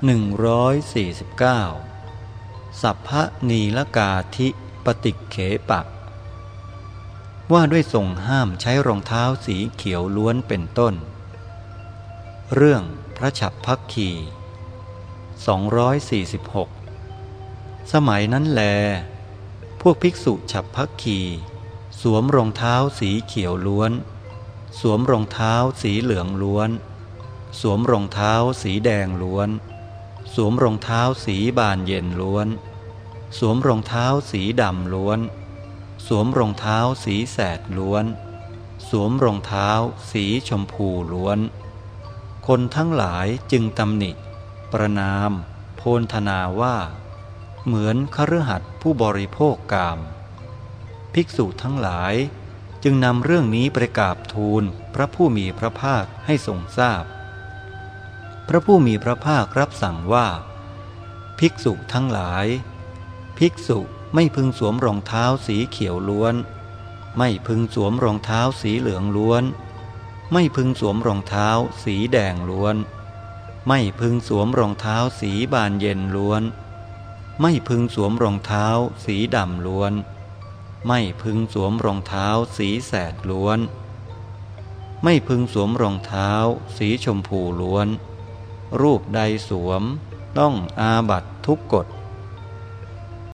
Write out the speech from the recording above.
149 สัพพนีลกาธิปฏิเขปะว่าด้วยทรงห้ามใช้รองเท้าสีเขียวล้วนเป็นต้น เรื่องพระฉับพักคี246 สมัยนั้นแล พวกภิกษุฉับพักคีสวมรองเท้าสีเขียวล้วน สวมรองเท้าสีเหลืองล้วน สวมรองเท้าสีแดงล้วน สวมรองเท้าสีบานเย็นล้วน สวมรองเท้าสีดำล้วน สวมรองเท้าสีแสดล้วน สวมรองเท้าสีชมพูล้วน คนทั้งหลายจึงตำหนิ ประนาม โพนธนาว่า เหมือนคฤหัสถ์ผู้บริโภคกาม ภิกษุทั้งหลายจึงนำเรื่องนี้ประกาบทูลพระผู้มีพระภาคให้ทรงทราบพ พระผู้มีพระภาครับสั่งว่า ภิกษุทั้งหลาย ภิกษุไม่พึงสวมรองเท้าสีเขียวล้วน ไม่พึงสวมรองเท้าสีเหลืองล้วน ไม่พึงสวมรองเท้าสีแดงล้วน ไม่พึงสวมรองเท้าสีบานเย็นล้วน ไม่พึงสวมรองเท้าสีดำล้วน ไม่พึงสวมรองเท้าสีแสดล้วน ไม่พึงสวมรองเท้าสีชมพูล้วน รูปใดสวม ต้องอาบัตทุกกฎ